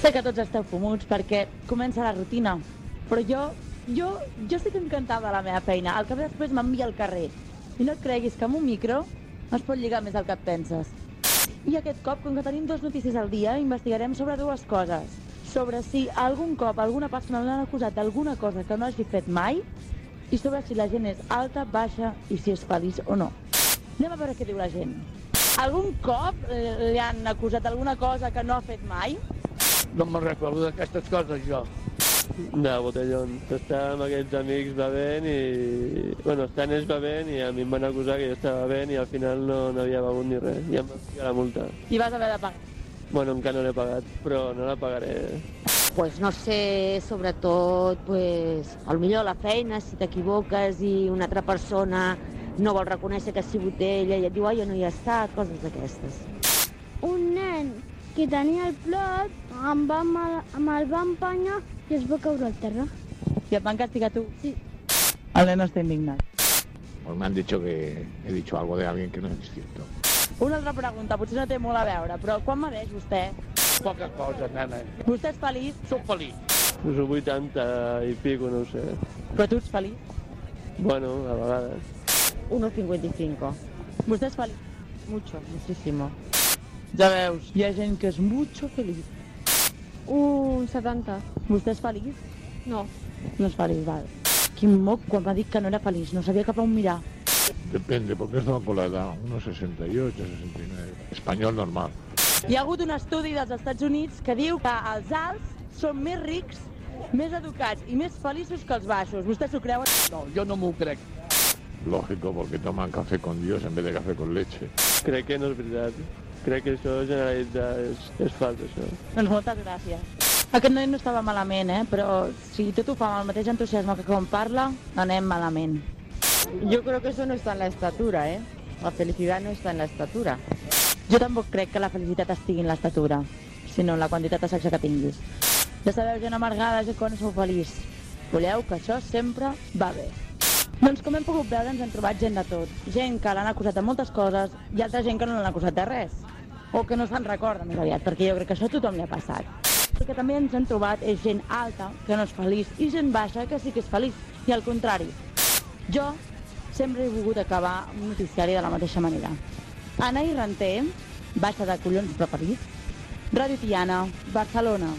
Sé que tots esteu fumuts perquè comença la rutina, però jo, jo, jo estic encantada de la meva feina. El ve després m'envia al carrer. I no et creguis que amb un micro es pot lligar més del que et penses. I aquest cop, com que tenim dos notícies al dia, investigarem sobre dues coses. Sobre si algun cop alguna persona l'han acusat d'alguna cosa que no hagi fet mai i sobre si la gent és alta, baixa i si és feliç o no. Anem a veure què diu la gent. Algun cop eh, li han acusat d'alguna cosa que no ha fet mai? No me'n recordo d'aquestes coses, jo. De botellón. Està amb aquells amics bevent i... Bueno, estan ells bevent i a mi em van acusar que jo estava bevent i al final no n'havia begut ni res. I em van ficar la multa. I vas haver de pagar. Bueno, encara no l'he pagat, però no la pagaré. Pues no sé, sobretot, pues, al millor la feina, si t'equivoques i una altra persona no vol reconèixer que ha sigut ella i et diu, ai, jo no hi he estat, coses d'aquestes. Un nen que tenia el plot, em va, mal- me'l va empanyar i es va caure al terra. I et van castigar tu? Sí. El nen està indignat. Pues me han dicho que he dicho algo de alguien que no es cierto. Una altra pregunta, potser no té molt a veure, però quan mereix vostè? Poca cosa, nena. Vostè és feliç, Soc feliç. Us 80 i pico, no ho sé. però tu ets feliç. Bueno, a vegades. 1,55. Vostè és feliç. Mucho, muchísimo. Ja veus, hi ha gent que és mucho feliç. Un 70. Vostè és feliç? No. No és feliç, val. Quin moc quan m'ha dit que no era feliç, no sabia cap a on mirar. Depende, porque la edad, unos 68, 69. Español normal. Hi ha hagut un estudi dels Estats Units que diu que els alts són més rics, més educats i més feliços que els baixos. Vostès s'ho creuen? No, jo no m'ho crec. Lógico, porque toman café con Dios en vez de café con leche. Crec que no és veritat. Crec que això generalitzar és, és fals, això. Doncs moltes gràcies. Aquest noi no estava malament, eh? però si tot ho fa amb el mateix entusiasme que quan parla, anem malament. Yo creo que eso no está en la estatura, ¿eh? La felicidad no está en la estatura. Jo tampoc crec que la felicitat estigui en l'estatura, sinó en la quantitat de sexe que tinguis. Ja sabeu, gent amargada, gent quan sou feliç. Voleu que això sempre va bé. Doncs com hem pogut veure ens hem trobat gent de tot. Gent que l'han acusat de moltes coses i altra gent que no l'han acusat de res. O que no se'n recorda més aviat, perquè jo crec que això a tothom li ha passat. El que també ens hem trobat és gent alta, que no és feliç, i gent baixa, que sí que és feliç. I al contrari. Jo sempre he volgut acabar un noticiari de la mateixa manera. Anaï Renter, baixa de collons però feliç, Ràdio Tiana, Barcelona.